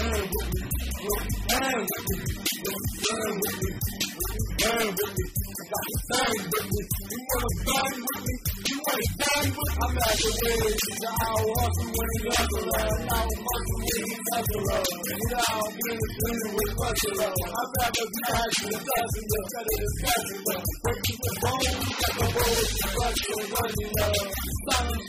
bang with me? You bang with me? You bang with me? You bang with me? Bang with me. You wanna bang with me? You wanna bang with me? I'm at the way. The hour hustle when he hustle. Now I'm hustle when he hustle. Now I'm in the dream with hustle. I'd rather be hustling, hustling, better than hustling. Breaking the bone, got the road, hustling, running up. Silent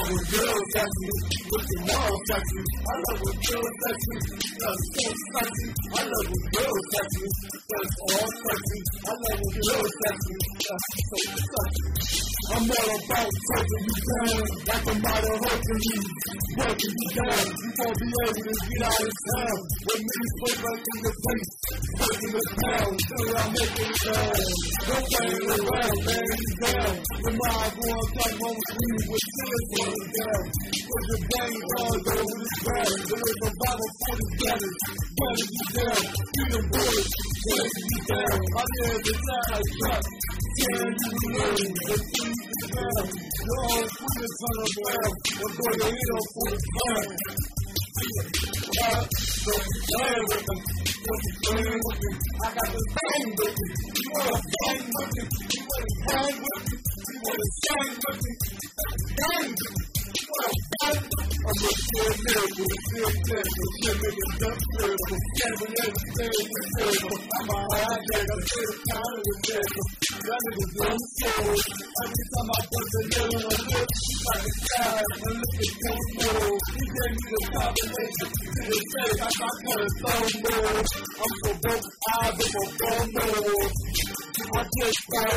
love when girls touch me, your mom touch me. I love when girls touch me, cause so sexy. I love when girls touch me, cause all sexy. I love when girls touch me, cause so sexy. I'm all about taking you down, like a model Hercules, breaking you down. You won't be able to get out of town. When me split right in the face, breaking the pound, till I'm making it down. Don't play around, man, you down. The mob going down on the screen with tears running down. Put your brain all over the ground. There is a bottle for the gunners, gunning you down. Beat them bullets, breaking you down. My niggas is not like that. Can you learn the things to come? Your own foot is on the ground. And boy, you hit on for the time. So you playing with them. So with me. I got the bang with me. You wanna bang with me? You wanna bang with me? You wanna bang with me? Bang with me. You wanna bang with me? I'm a pure miracle, pure miracle, pure miracle, pure miracle. Can't everything is miracle. I'm a high jack, I'm still kind of a miracle. I put the. I'm so broke, eyes of a thumb nose. I just got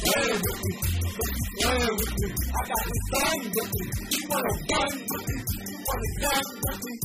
with me, this thing. You wanna with me? You wanna gun with me?